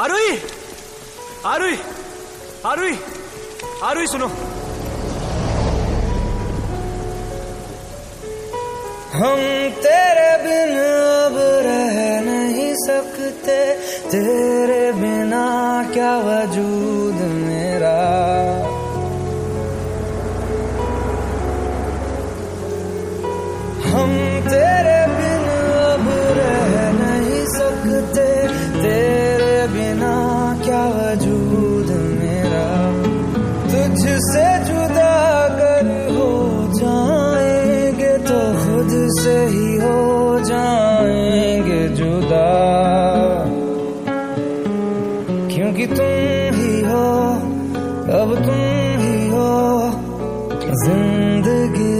आरुई आरुई आरुई आरुई सुनो हम तेरे बिन अब रह नहीं सकते। तेरे बिना क्या वजूद मेरा? हम तेरे क्या वजूद मेरा? तुझसे जुदा कर हो जाएँगे तो खुद से ही हो जाएँगे जुदा। क्योंकि तुम ही हो, अब तुम ही हो, ज़िंदगी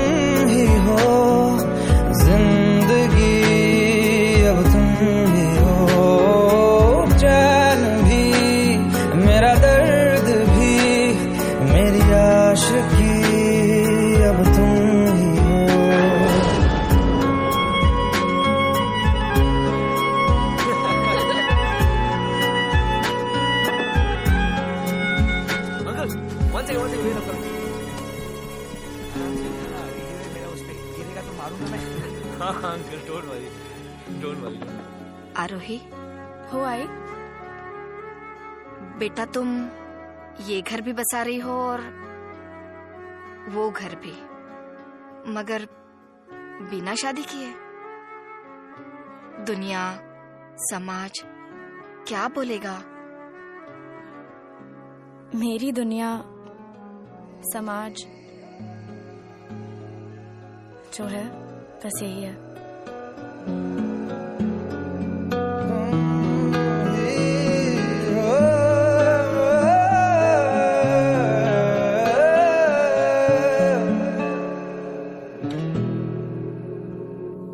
तो मारूँगा मैं हाँ हाँ uncle don't worry don't worry Arohi हो आई। बेटा तुम ये घर भी बसा रही हो और वो घर भी। मगर बिना शादी किए। दुनिया समाज क्या बोलेगा? मेरी दुनिया समाज जो है बस यही है।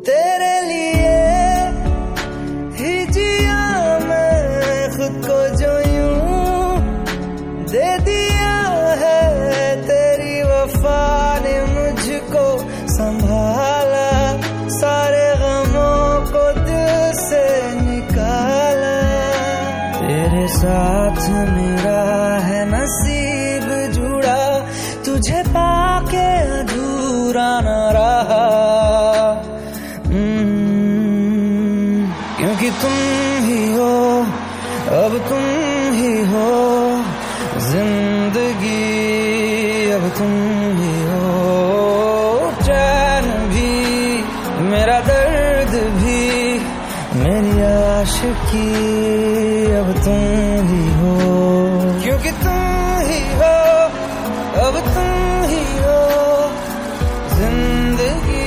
तेरे लिए मैं खुद को दे दिया साथ मेरा है नसीब जुड़ा तुझे पाके अधूरा न रहा। हम्म, क्योंकि तुम ही हो अब तुम ही हो ज़िंदगी अब तुम ही मेरी आशिकी अब तुम ही हो। क्योंकि तुम ही हो अब तुम ही हो। ज़िंदगी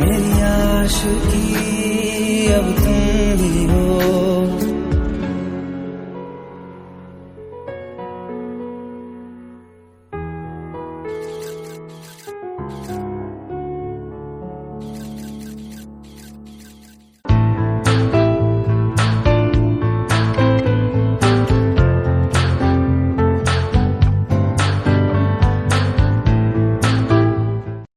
मेरी आशिकी अब तुम ही हो।